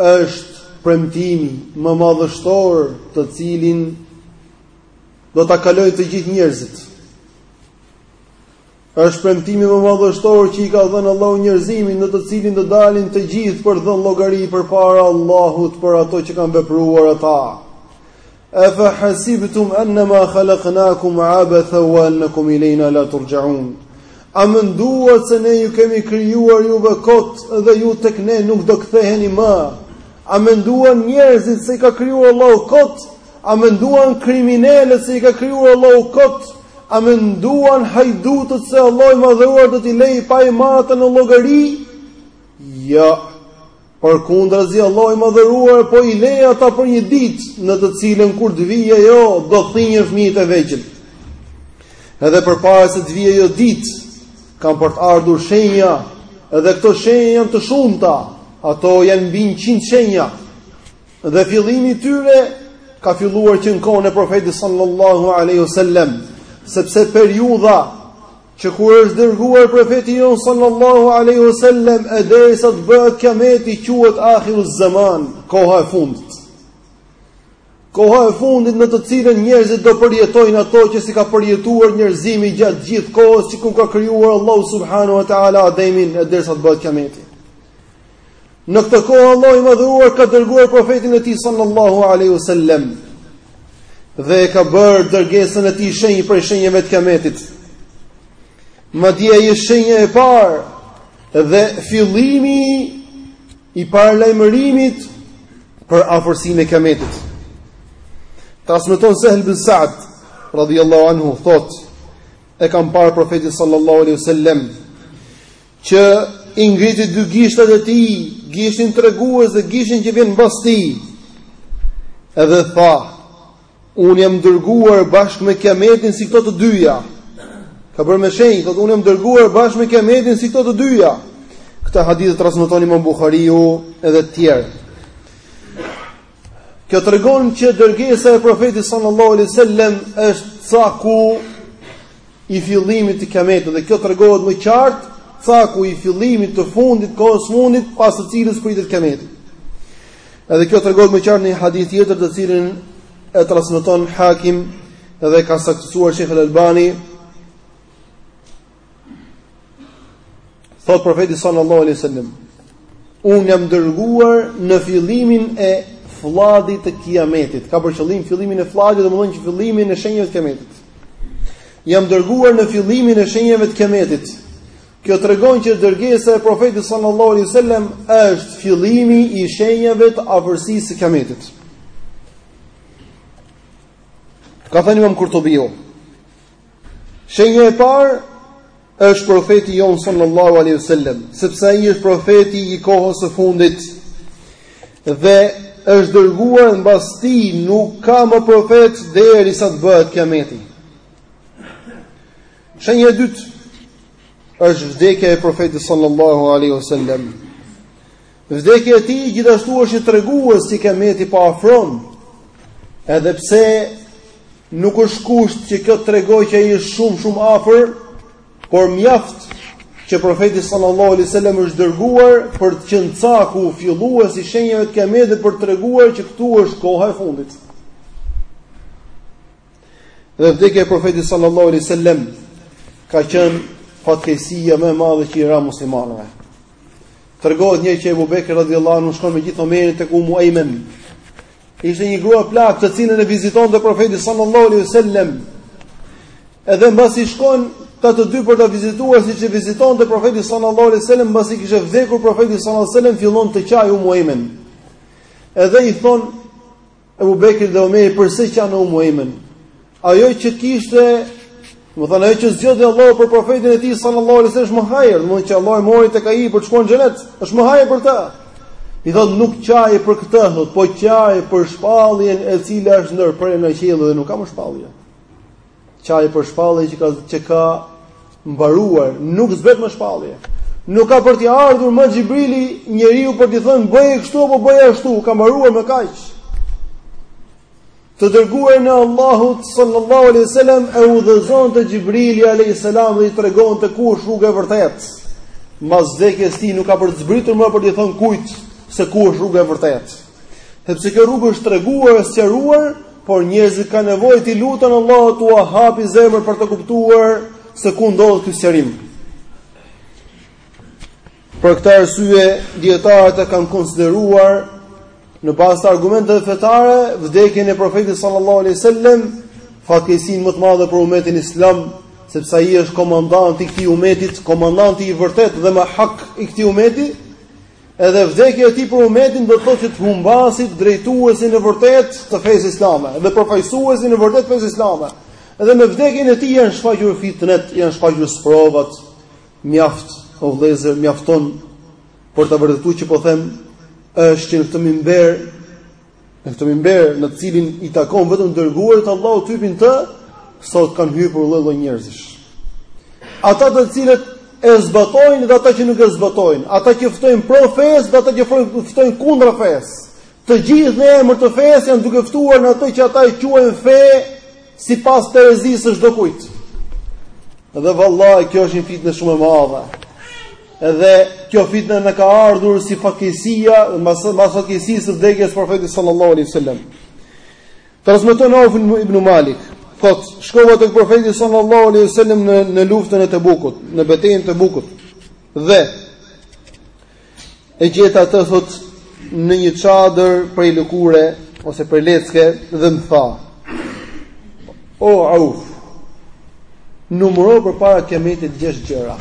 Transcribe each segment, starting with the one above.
është premtimi më madhështor të cilin do ta kalojnë të gjithë njerëzit. Është premtimi më madhështor që i ka dhënë Allahu njerëzimit në të cilin do dalin të gjithë për dhënë llogari përpara Allahut për ato që kanë vepruar ata. Afa hasibtum annama khalaqnakum abatha wa annakum ilayna la turja'un. A menduat se ne ju kemi krijuar juve kot dhe ju tek ne nuk do ktheheni më? A menduan njerëzit se i ka krijuar Allahu kot? A menduan kriminelët se i ka krijuar Allahu kot? A menduan hajdutët se Allahu i madhëruar do t'i lejë pa i marrë në llogari? Jo. Ja. Përkundrazi Allahu i Madhëruar po i lë ata për një ditë në të cilën kur të vijë ajo do thinjen fëmijët e vegjël. Edhe përpara se të vijë ajo ditë kanë për të ardhur shenja, edhe këto shenja janë të shumta. Ato janë mbi 100 shenja. Dhe fillimi i tyre ka filluar që në kohën e profetit sallallahu alaihi wasallam, sepse periudha Që kur është dërguar profeti jonë sallallahu alaihi wasallam e derisa të bëhet kiameti quhet akhiruz zaman, koha e fundit. Koha e fundit në të cilën njerëzit do përjetojnë ato që s'i ka përjetuar njerëzimi gjatë gjithë kohës që kur ka krijuar Allahu subhanahu wa taala Ademin e derisa të bëhet kiameti. Në këtë kohë Allahu i Madhëruar ka dërguar profetin e tij sallallahu alaihi wasallam dhe e ka bërë dërgesën e tij shenjë prej shenjave të Kiametit. Madje ai është shenja e parë dhe fillimi i paralajmërimit për afërsinë e Kiametit. Transmeton Sahl bin Sa'd radhiyallahu anhu thotë e kam parë profetin sallallahu alaihi wasallam që i ngriti dy gishtat e tij, gishtin tregues dhe gishtin që vjen mbas tij. Edhe tha, unë jam dërguar bashkë me Kiametin si këto të dyja. Ka bërë me shenjë, thotë unë jam dërguar bashkë me Kiametin si këto të dyja. Këtë hadith e transmeton Imam Buhariu edhe të tjerë. Kjo tregon që dërgesa e Profetit sallallahu alaihi wasallam është caku i fillimit të kiametit dhe kjo tregohet më qartë caku i fillimit të fundit të kohës fundit pas së cilës pritet kiameti. Edhe kjo tregohet më qartë në një hadith tjetër të cilin e transmeton Hakim dhe e ka saktësuar Sheikh Al-Albani Thot profeti sallallahu alaihi wasallam, unë jam dërguar në fillimin e flladit të kiametit. Ka për qëllim fillimin e flladit, domethënë që fillimin e shenjave të kiametit. Jam dërguar në fillimin e shenjave të kiametit. Kjo tregon që dërgesa e profetit sallallahu alaihi wasallam është fillimi i shenjave të afërsisë së kiametit. Ka thënë Imam Kurtubiu, Shenja e parë është profeti jonë sallallahu alaihi wasallam, sepse ai është profeti i kohës së fundit dhe është dërguar mbas tij nuk ka më profet deri sa të bëhet kiameti. Shenja e dytë është vdekja e profetit sallallahu alaihi wasallam. Vdekja e tij gjithashtu është një tregues që kiameti po afron, edhe pse nuk është kusht që kjo të tregoj që ai është shumë shumë afër, por mjaft që profeti sallallahu alaihi wasallam është dërguar për të qenë caku fillues i shenjave të kiametit për të treguar që këtu është koha e fundit. Dhe vdekja e profetit sallallahu alaihi wasallam ka qenë fatkeqësia më e madhe që i ra muslimanëve. Tregohet njëherë që Ebu Bekr radhiyallahu anhu shkon me gjithë Omerin tek Ummu Ejmen. Ishte një grua plakë të cilën e vizitonte profeti sallallahu alaihi wasallam. Edhe mbasi shkojnë ata të dy për ta vizituar siç e vizitonte profeti sallallahu alaihi wasallam mbasi kishte vdekur profeti sallallahu alaihi wasallam fillon të qajë Ummu Ejmen. Edhe i thonë Ebu Bekri dhe Omeri përse qan Ummu Ejmen? Ajo që kishte, domethënë, ajo që zgjodhi Allahu për profetin e tij sallallahu alaihi wasallam është më hajër, domethënë që Allahu e mori tek ai për të shkuar në xhenet, është më hajër për ta. I thotë, nuk qaj për këtë, thotë, po qaj për shpalljen e cila është ndërprerë nga qielli dhe nuk ka më shpallje. Qaj për shpalljen që ka që ka mbaruar, nuk zbret më shpallje. Nuk ka për t'i ardhur më Xhibrili njeriut për t'i thënë bëje kështu apo bëje ashtu, ka mbaruar me kaq. Të dërguarin e Allahut sallallahu alaihi wasallam e udhëzonte Xhibrili alaihi salam dhe i tregonte ku është rruga e vërtetë. Mas vdekjes tij nuk ka për të zbritur më për t'i thënë kujt se ku është rruga e vërtetë. Sepse kjo rrugë është treguar e sqaruar, por njerëzit kanë nevojë t'i luten Allahut t'ua hapi zemrën për të kuptuar se ku ndodhet ky sqarim. Për këtë arsye, dijetarët e kanë konsideruar në bazë të argumenteve fetare vdekjen e profetit sallallahu alaihi wasallam fatkeqësinë më të madhe për umetin islam, sepse ai është komandanti i këtij umeti, komandanti i vërtetë dhe me hak i këtij umeti, Edhe vdekja e tij për umetin do të thotë që të humbasësh drejtuesin e vërtet të fesë islame dhe përfaqësuesin e vërtet të fesë islame. Edhe me vdekjen e tij janë shfaqur fitnet, janë shfaqur sprovat. Mjaft, o vëllezër, mjafton për ta vërtetu atë që po them është që në këtë mimber Në këtë mimber në të cilin i takon vetëm të dërguarit të Allahut t'hypin në të, sot kanë hypur lloj-lloj njerëzish. Ata të cilët e zbatojnë dhe ata që nuk e zbatojnë, ata që ftojnë pro fesë dhe ata që ftojnë kundra fesë. Të gjithë në emër të fesë janë duke ftuar në atë që ata e quajnë fe, sipas terezisë së çdokujt. Dhe vallahi kjo është një fitne shumë e madhe. Edhe kjo fitne na ka ardhur si fatkeqësia, mbas mbas fatkeqësisë së vdekjes së profetit sallallahu alaihi wasallam. Transmeton Auf ibnu Malik, thot, shkova tek profeti sallallahu alaihi wasallam në në luftën e Tebukut, në betejën e Tebukut. Dhe E gjeta atë thot në një çadër prej lëkure ose prej lecke dhe më tha: O Auf, numëro përpara kiametit gjashtë gjëra.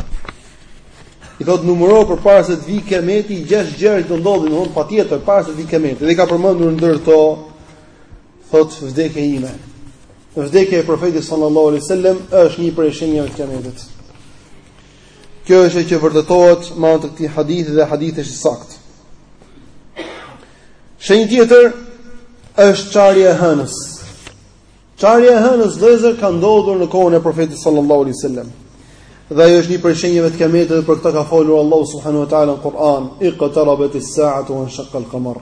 I thot numëro përpara se të vijë kiameti gjashtë gjëra që do ndodhin, domthonë patjetër para se të vijë kiameti. Dhe i ka përmendur ndër to thot vdekja ime. Vdekja e profetit sallallahu alaihi wasallam është një prej shenjave të kiametit. Kjo është ajo që vërtetohet me anë të këtij hadithi dhe hadithi është i saktë. Shenjë tjetër është çarja e hënës. Çarja e hënës vëllezër ka ndodhur në kohën e profetit sallallahu alaihi wasallam. Dhe ajo është një prej shenjave të kiametit dhe për këtë ka folur Allahu subhanahu wa taala në Kur'an, "Iqtarabatis sa'atu wanshaqqa al-qamar."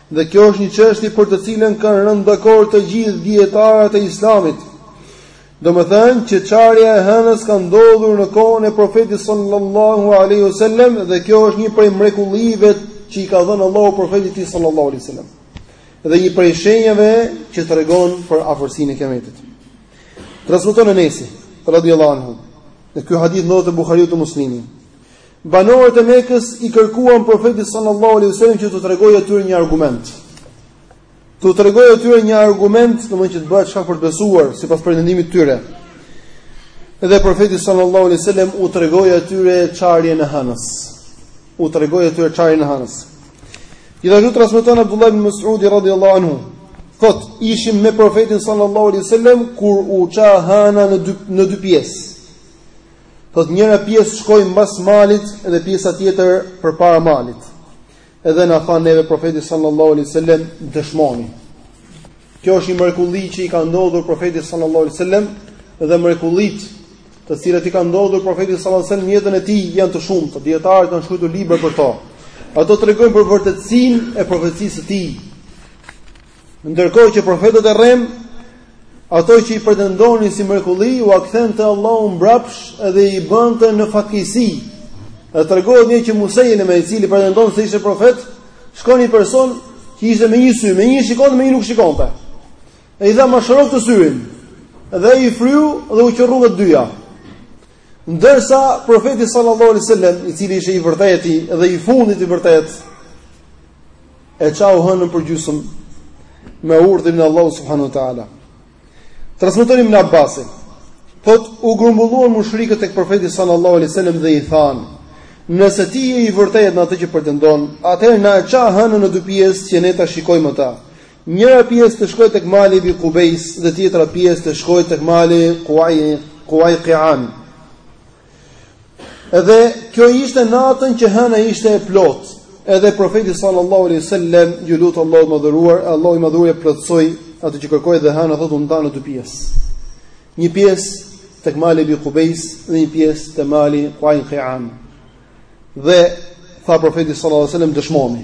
Dhe kjo është një çështje për të cilën kanë rënë dakord të gjithë dijetarët e Islamit. Domethënë që çarja e hënës ka ndodhur në kohën e Profetit sallallahu alaihi wasallam dhe kjo është një prej mrekullive që i ka dhënë Allahu Profetit të tij sallallahu alaihi wasallam dhe një prej shenjave që tregon për afërsinë e kiametit. Transmeton Enesi, radiallahu anhu, dhe ky hadith ndodhet te Buhariu te Muslimi, Banorët e Mekës i kërkuan Profetit sallallahu alaihi wasallam që t'u tregojë atyre një argument. T'u tregojë atyre një argument, domthonë që të bëhet shkak për të besuar sipas pretendimit të tyre. Dhe Profeti sallallahu alaihi wasallam u tregoi atyre çarjen e hënës. U tregoi atyre çarjen e hënës. Gjithashtu transmeton Abdullah ibn Mas'ud radhiyallahu anhu, thot ishim me profetin sallallahu alaihi wasallam kur u ça hana në dy në dy pjesë. Thotë njëra pjesë shkoi mbas malit dhe pjesa tjetër përpara malit. Edhe na tha neve profeti sallallahu alaihi wasallam dëshmoni. Kjo është një mrekulli që i ka ndodhur profetit sallallahu alaihi wasallam dhe mrekullitë të cilat i ka ndodhur profetit sallallahu alaihi wasallam në jetën e tij janë të shumta. Dietarët kanë shkruar libra për to. Ato tregojnë për vërtetësinë e profecisë së tij. Ndërkohë që profetët e rrem, ato që i pretendonin si mrekulli, ua kthente Allahu mbrapsh dhe i bënte në fatkeqësi. Dhe tregohet një që Musejleme i cili pretendonte se ishte profet, shkon një person që ishte me një sy, me një shikonte, me një nuk shikonte. Dhe i tha ma shëro këtë syrin. Dhe i fryu dhe u qërru nga të dyja. Ndërsa profeti sallallahu alaihi wasallam, i cili ishte i vërtetë dhe i fundit i vërtetë, e çau hënën për gjysëm me urdhrin e Allahut subhanahu wa taala. Transmeton Ibn Abbasi, thotë u grumbulluan mushrikët tek profeti sallallahu alaihi wasallam dhe i thanë: Nëse ti je i vërtetë në atë që pretendon, atëherë na e ça hënën në dy pjesë që ne ta shikojmë atë. Njëra pjesë të shkojë tek mali Ebi Kubejs dhe tjetra pjesë të shkojë tek mali Kuaj Kuajkian. Edhe kjo ishte natën që hëna ishte e plotë. Edhe profeti sallallahu alaihi wasallam iu lut Allahut madhëruar, Allahu i madhëruar e plotësoi atë që kërkoi dhe hëna thotë u nda në dy pjesë. Një pjesë tek mali Ebi Kubejs dhe një pjesë te mali Kuajkian. Dhe tha profeti sallallahu alaihi wasallam dëshmoni.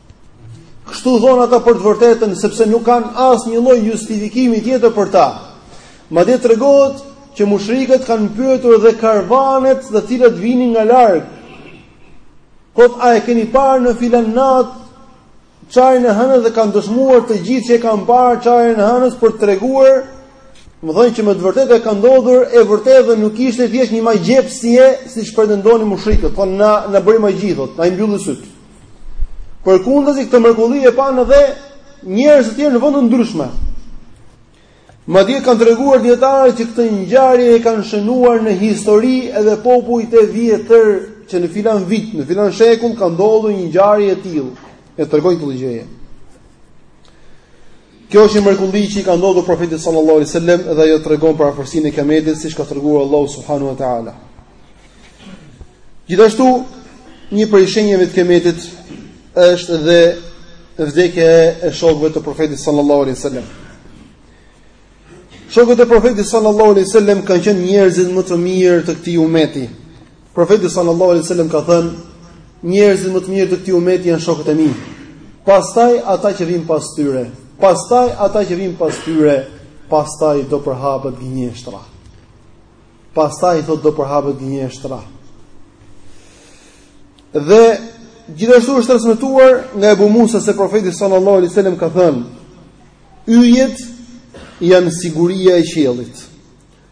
Kështu thonë ata për të vërtetën, sepse nuk kanë asnjë lloj justifikimi tjetër për ta. Madje tregohet që mushrikët kanë pyetur dhe karvanet të cilët vinin nga larg. Thotë a e keni parë në filan natë, çarjen e hënës dhe kanë dëshmuar të gjithë që e kanë parë çarjen e hënës për të treguar, domethënë që me të vërtetë ka ndodhur e vërtetë dhe nuk ishte thjesht një magjepsie, siç pretendonin mushrikët, thonë na na bëri magji, thotë, na i mbylli sytë. Përkundazi këtë mrekulli e panë dhe njerëz të tjerë në vende të ndryshme. Madje kanë treguar dietarë që këtë ngjarje e kanë shënuar në histori edhe popujt e vjetër që në filan vit, në filan shekull ka ndodhur një ngjarje e tillë. E tregojnë këtë gjë. Kjo është një mrekulli që i ka ndodhur profetit sallallahu alajhi wasallam dhe ajo tregon për afërsinë e kiametit siç ka treguar Allahu subhanahu wa taala. Gjithashtu, një prej shenjave të kiametit është dhe vdekja e shokëve të profetit sallallahu alaihi wasallam. Shokët e profetit sallallahu alaihi wasallam kanë qenë njerëzit më të mirë të këtij umeti. Profeti sallallahu alaihi wasallam ka thënë, njerëzit më të mirë të këtij umeti janë shokët e mi. Pastaj ata që vijnë pas tyre, pastaj ata që vijnë pas tyre, pastaj do përhapet gënjeshtra. pastaj thotë do përhapet gënjeshtra. Dhe gjithashtu është transmetuar nga Ebu Musa se profeti sallallahu alaihi wasallam ka thënë: Yjet janë siguria e qiellit.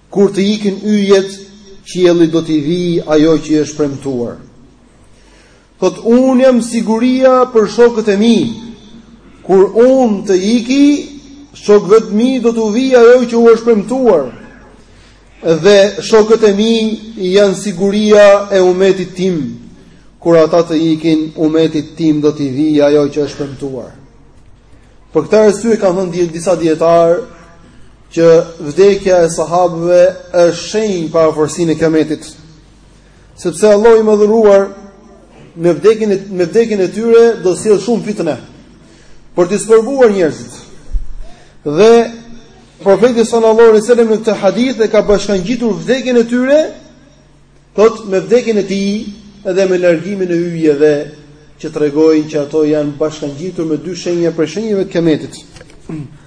Kur të ikin yjet, qiellit do t'i vijë ajo që është premtuar. Thotë, Unë jam siguria për shokët e mi. Kur unë të iki, shokëve të mi do t'u vijë ajo që u është premtuar. Dhe shokët e mi janë siguria e umetit tim. Kur ata të ikin, umetit tim do t'i vijë ajo që është premtuar. Për këtë arsye kanë thënë dije disa dijetarë që vdekja e sahabëve është shenjë para orës së kiametit. Sepse Allahu i madhëruar me vdekjen e me vdekjen e tyre do të sjellë shumë fitne për t'i sprovuar njerëzit. Dhe profeti sallallahu alaihi wasallam në këtë hadith e ka bashkangjitur vdekjen e tyre thotë me vdekjen e tij dhe me largimin e yjeve që tregojnë që ato janë bashkangjitur me dy shenja prej shenjave të kiametit.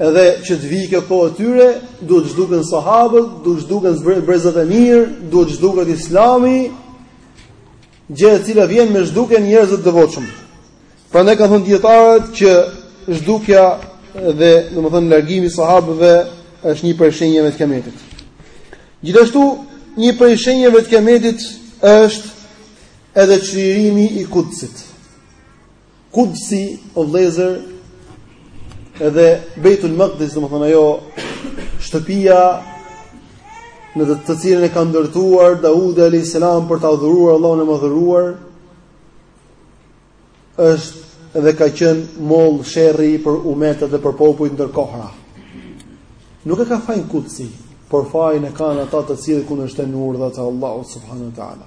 Edhe që të vijë kjo kohë e tyre, duhet të zhduken sahabët, duhet të zhduken brezat e mirë, duhet të zhduket Islami, gjë e cila vjen me zhdukjen e njerëzve të devotshëm. Prandaj kanë thënë dijetarët që zhdukja dhe domethënë largimi i sahabëve është një prej shenjave të kiametit. Gjithashtu, një prej shenjave të kiametit është edhe çlirimi i Kudsit. Kudsi o vëllezër edhe Bejtul Makdis, domethënë ajo shtëpia në të, të cilën e ka ndërtuar Daudi alejhi selam për ta adhuruar Allahun e madhëruar është dhe ka qenë mollë sherri për umetet dhe për popujt ndër kohëra. Nuk e ka fajin Kudsi, por fajin e kanë ata të cilët kundërshtojnë urdhrat e Allahut subhanehu ue teala.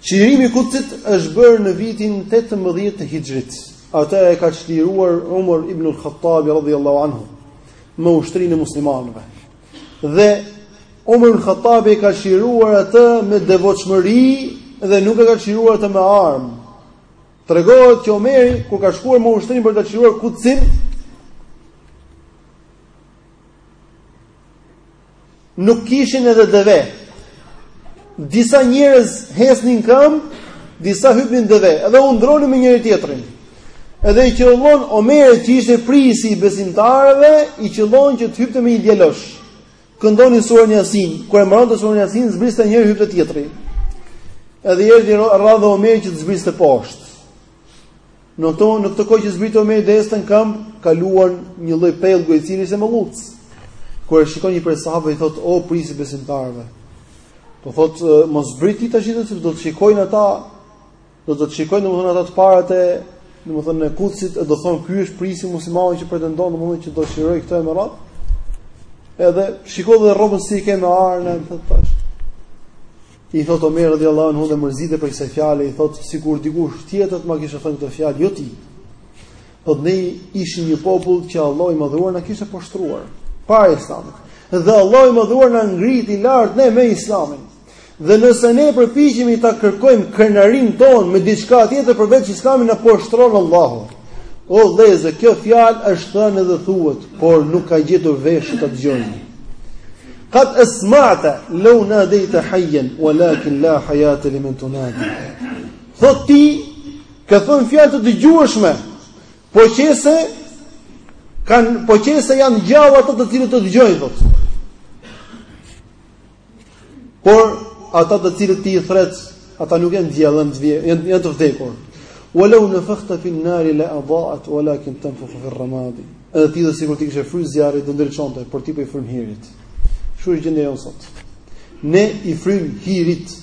Çlirimi i Kudsit është bërë në vitin 18 të Hixhrit. Atë e ka çliruar Umar ibn al-Khattabi radhiyallahu anhu me ushtrinë e muslimanëve. Dhe Umar ibn al-Khattabi e ka çliruar atë me devotshmëri dhe nuk e ka çliruar atë me armë. Tregohet që Omeri kur ka shkuar me ushtrinë për ta çliruar Kudsin, Nuk kishin edhe deve. Disa njerëz ecnin këmbë, disa hypnin deve, edhe u ndërronin me njëri-tjetrin. Edhe i qëllon Omerit që ishte prijësi i besimtarëve, i qëllon që të hypte me një djalosh. Këndonin suren Jasin, kur e mbaronte suren Jasin, zbriste njëri hypte tjetri. Edhe i erdhi radha Omerit që të zbriste poshtë. Në to, në këtë kohë që zbrit Omeri destën këmbë, kaluan një lloj pellgu i cili ishte mëlluc. Kur e shikon një prej sahabëve i thotë: "O prijësi i besimtarëve, po thotë mos zbriti tash edhe sepse do të shikojnë ata, do të shikojnë domethënë ata të parët e domethënë të Kudsit e do thonë ky është prijësi i muslimanëve që pretendon domethënë që do të çlirojë këtë me radh." Edhe shikoi dhe rrobën si e ke me arna, thotë tash. I thotë Omer radiallahu anhu dhe mërzitet prej kësaj fjale, i thotë, sikur dikush tjetër të ma kishte thënë këtë fjalë, jo ti. Thotë ne ishim një popull që Allahu i madhëruar na kishte poshtruar para islamit. Dhe Allahu i madhëruar na ngriti lart ne me islamin. Dhe nëse ne përpiqemi ta kërkojmë krenarinë tonë me diçka tjetër përveç islamit na poshtëron Allahu. O vëllezër, kjo fjalë është thënë dhe thuhet, por nuk ka gjetur vesh ta dëgjojë. Qad asma'ta law nadayta hayyan walakin la hayata liman tunadi. Thot ti ke thënë fjalë të dëgjueshme, po qe se kanë po qe se janë gjallë ata të cilët të dëgjojnë thot. Por ata të cilët ti i thret, ata nuk janë gjallë, janë janë të vdekur. Walau nafakhta fi an-nar la adaat walakin tanfukhu fi ar-ramad. Edhe ti do sikur t'i kishe fry zjarrit do ndriçonte, por ti po i frym hirit. Kështu është gjendja jonë sot. Ne i frym hirit.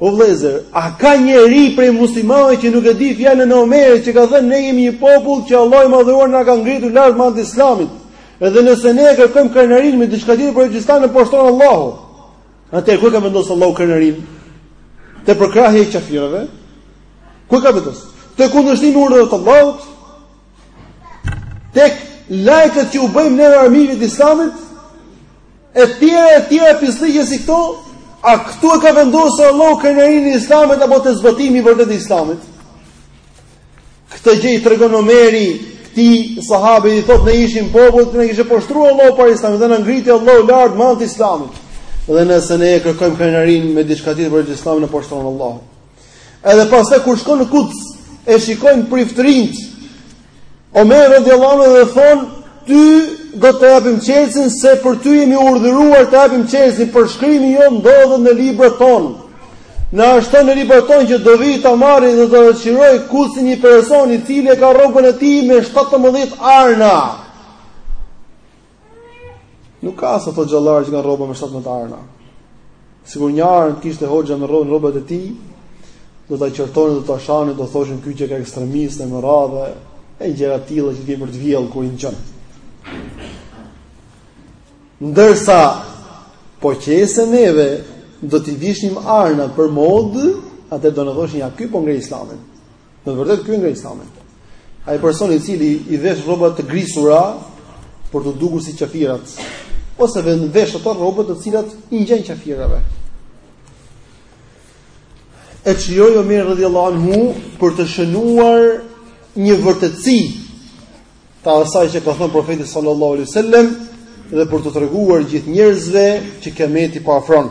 O vëllezër, a ka njeri prej muslimanëve që nuk e di fjalën e Omerit që ka thënë ne jemi një popull që Allahu i madhëruar na ka ngritur lart me anë të Islamit. Edhe nëse ne e kërkojmë krenarinë me diçka tjetër përveç Islamit na poshtëron Allahu. Atëherë ku e ka vendosur Allahu krenarin? Te përkrahja e kafirëve. Ku e ka vendosur? Te kundërshtimi i urdhrit të Allahut. Tek lajkat që u bëjmë ne armiqve të Islamit, E tjera e tjera pisllëqe si këto, a këtu e ka vendosur Allahu krenarinë e Islamit apo te zbatimi i vërtetë i Islamit? Këtë gjë i tregon Omeri këtij sahabi i thot ne ishim popull që na kishte poshtruar Allahu para Islamit dhe na ngriti Allahu lart me anë të Islamit. Dhe nëse ne e kërkojmë krenarinë me diçka tjetër përveç Islamit na poshtëron Allahu. Edhe pastaj kur shkon në Kuds, e shikojnë priftërinjt. Omer radhiyallahu anhu dhe thon, "Ty do të japim çelësin se për ty jemi urdhëruar ta japim çelësin përshkrimi jot ndodhet në librat tonë." Na është në librat tonë që do vijë ta marrë dhe do ta çlirojë Kudsin një person i cili e ka rrobën e tij me 17 arna. Nuk ka sot hoxhallarë që kanë rroba me 17 arna. Sikur një arnë të kishte hoxha me rrobën rrobat e tij, do ta qortonin, do ta shanin, do thoshin ky qenka ekstremist në radhë e gjëra të tilla që vjen për të vjellë kur i dëgjon. Ndërsa po qe se neve do t'i vishnim arna për modë, atëherë do na thoshin ja ky po ngre islamin. Në të vërtetë ky ik nga Islami. Ai person i cili i vesh rroba të grisura për t'u dukur si qafirat, ose ven vesh ato rroba të cilat i ngjajnë qafirave. E çliroi Omeri radhiyallahu anhu për të shënuar një vërtetësi të asaj që ka thënë profeti sallallahu alaihi wasallam dhe për t'u treguar gjithë njerëzve që kiameti po afron.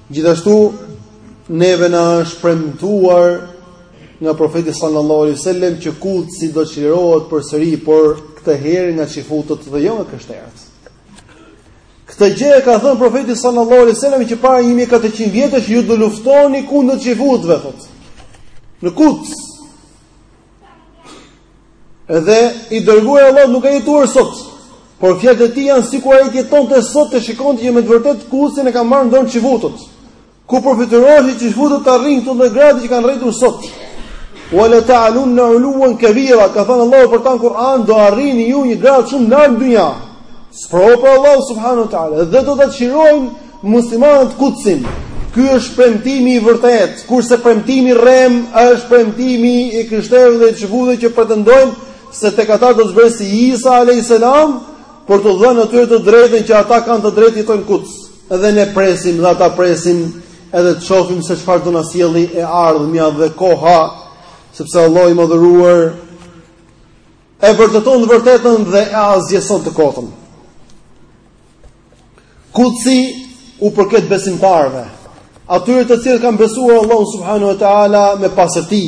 Gjithashtu neve na është premtuar nga profeti sallallahu alaihi wasallam që Kudsi do të çlirohet përsëri, por këtë herë nga çifutët dhe jo nga krishterët. Këtë gjë e ka thënë profeti sallallahu alaihi wasallam që para 1400 vjetësh ju do luftoni kundër çifutëve thotë. Në Kuds. Edhe i dërguari Allahut nuk ka jetuar sot, por fjalët e tij janë sikur ai të jetonte sot të shikonte që me të vërtet Kudsin e kanë marrë në dorë çifutët, ku përfytyroheshin çifutët ta arrinin këtë gradë që kanë arritur sot. Wa la ta'lunna uluwan kabira, ka thënë Allahu për ta në Kur'an, do arrini ju një gradë shumë lart në dynja. Sprovë prej Allahut subhanahu wa ta'ala, dhe do ta çlirojnë Muslimanët Kudsin. Ky është premtimi i vërtetë, kurse premtimi i rrem është premtimi i krishterëve dhe çifutëve që pretendojnë se tek ata do të zbresë Isa alayhis salam për t'u dhënë atyre të drejtën që ata kanë të drejtë të jetojnë në Kuds. Edhe ne presim dhe ata presim edhe të shohim se çfarë do na sjellë e ardhmja dhe koha, sepse Allahu i madhëruar E vërteton të vërtetën dhe e asgjëson të kotën. Kudsi u përket besimtarëve, atyre të cilët kanë besuar Allahun subhanahu wa taala me pastërti.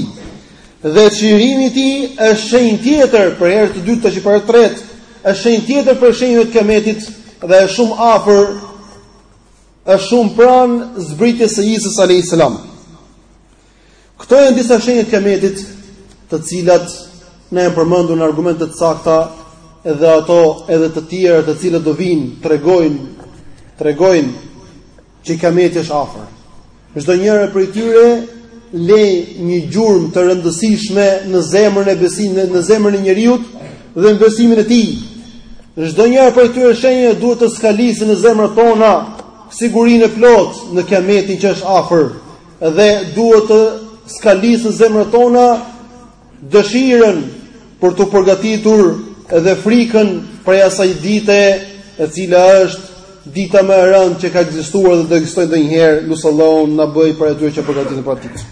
Dhe çlirimi i tij është shenjë tjetër për herë të dytë tash për herë të tretë, është shenjë tjetër prej shenjave të kiametit dhe është shumë afër është shumë pranë zbritjes së Isas alayhis salam. Këto janë disa shenja të kiametit, të cilat na janë përmendur në argumente të sakta, edhe ato edhe të tjera të cilat do vijnë tregojnë tregojnë që kiameti është afër. Çdo njëra prej tyre lë një gjurmë të rëndësishme në zemrën e besimit, në zemrën e njeriut dhe në besimin e tij. Çdo njëra prej këtyre shenjave duhet të skalisë në zemrat tona sigurinë e plotë në kiametin që është afër. Dhe duhet të skalisë në zemrat tona dëshirën për t'u përgatitur edhe frikën prej asaj dite e cila është dita më e rëndë që ka ekzistuar dhe do ekzistojë ndonjëherë, lus Allahun të na bëjë prej atyre që përgatiten për atë ditë.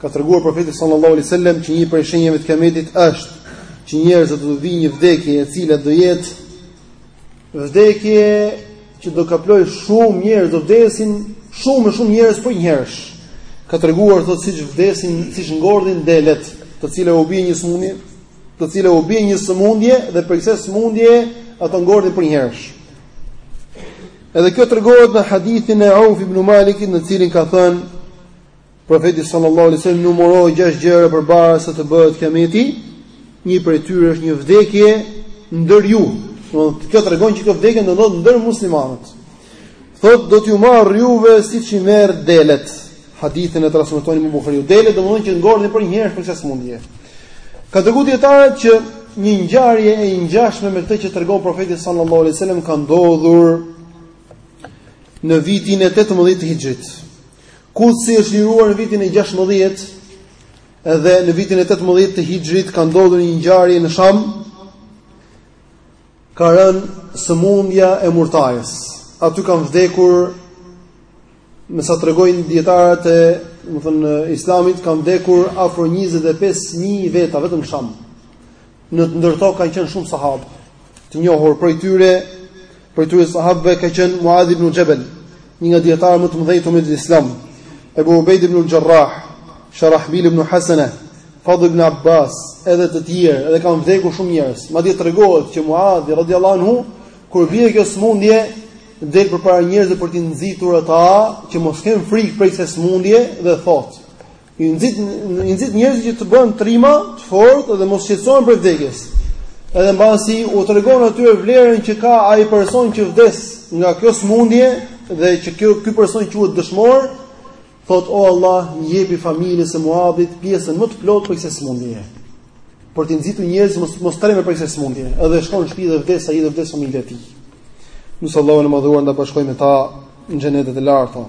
Ka treguar profeti sallallahu alaihi wasallam që një prej shenjave të kiametit është që njerëzit do t'u vijë një vdekje e cila do jetë vdekje që do kaploj shumë njerëz, do vdesin shumë e shumë njerëz përnjëherësh. Ka treguar thotë siç vdesin, siç ngordhin delet, të cilëve u bie një sëmundje, të cilëve u bie një sëmundje dhe prej kësaj sëmundje ato ngordhin përnjëherësh. Edhe kjo tregohet në hadithin e Auf ibn Malikit, në cilin ka thënë Profeti sallallahu alaihi wasallam numëro gjashtë gjëra përpara se të bëhet kiameti, një prej tyre është një vdekje ndër ju. Domethënë kjo tregon që kjo vdekje do ndodhë ndër muslimanët. Thotë do t'ju marrë juve siç i merr delet. Hadithin e transmeton Imam Buhariu. Delet domethënë që ngordhin për një herë prej kësaj smundje. Kanë treguar dijetarët që një ngjarje e ngjashme me këtë që tregon profeti sallallahu alaihi wasallam ka ndodhur në vitin e 18 të Hixhrit. Kudsi është liruar në vitin e 16 dhe në vitin e 18 të Hixhrit ka ndodhur një ngjarje në Sham. Ka rënë sëmundja e murtajës. Aty kanë vdekur me sa tregojnë dijetarët e, domethënë, Islamit kanë vdekur afro 25000 veta vetëm në Sham. Në të ndër to kanë qenë shumë sahabë të njohur prej tyre, prej tyre sahabëve ka qenë Muadh ibn Xhebel, një nga dijetarët më të mëdhenj të umetit islam, Abu Ubejd ibn al-Xherrah, Sharahbil ibn Hasene, Fadl ibn Abbas, edhe të tjerë, edhe kanë vdekur shumë njerëz. Madje tregohet që Muadh radhiyallahu anhu kur bie kjo smundje, del përpara njerëzve për t'i nxitur ata që mos kenë frikë prej kësaj smundje dhe thotë: I nxit i nxit njerëzit që të bëhen trima, të fortë dhe mos shqetësohen prej vdekjes. Edhe mbasi u tregon atyre vlerën që ka ai person që vdes nga kjo smundje dhe që kjo ky person quhet dëshmor, thotë o Allah, jepi familjes së Muadhit pjesën më të plotë prej kësaj smundje. Për t'i nxitur njerëzit mos mos tremben prej kësaj smundje, edhe shkon në shtëpi dhe vdes ai dhe vdes familja e tij. Lusim Allahun e madhëruar na bashkojë me ta në xhenetet e larta.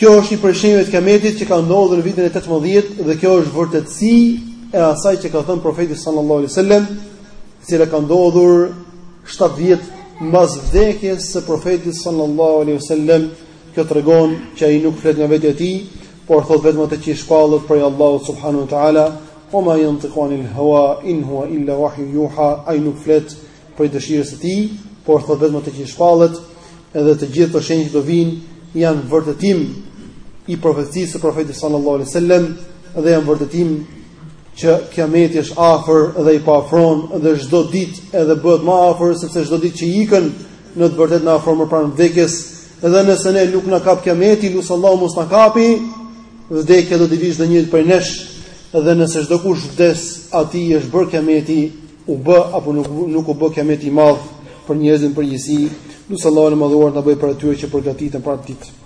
Kjo është një prej shenjave të Kiametit që ka ndodhur në vitin e tetëmbëdhjetë dhe kjo është vërtetësi e asaj që ka thënë profeti sallallahu alaihi wasallam, e cila ka ndodhur 7 vjet mbas vdekjes së profetit sallallahu alaihi wasallam, kjo tregon që ai nuk flet nga vetja e tij, por thotë vetëm atë që i shpallet prej Allahut subhanahu wa taala, "Wa ma yantiqu anil hawa in huwa illa wahyu yuha", ai nuk flet prej dëshirës së tij, por thotë vetëm atë që i shpallet, edhe të gjitha këto shenja që do vijnë janë vërtetim i profecisë së profetit sallallahu alaihi wasallam dhe janë vërtetim që kiameti është afër dhe po afron dhe çdo ditë edhe bëhet më afër sepse çdo ditë që ikën në të vërtetë na afron më pranë vdekjes dhe nëse ne nuk na kap kiameti lus Allahu mos na kapi vdekja do të vijë çdonjërit prej nesh dhe nëse çdokush vdes atij i është bërë kiameti u bë apo nuk nuk u bë kiameti i madh për njerëzit në përgjithësi, lus Allahun e Madhuar të na bëjë prej atyre që përgatiten për atë ditë.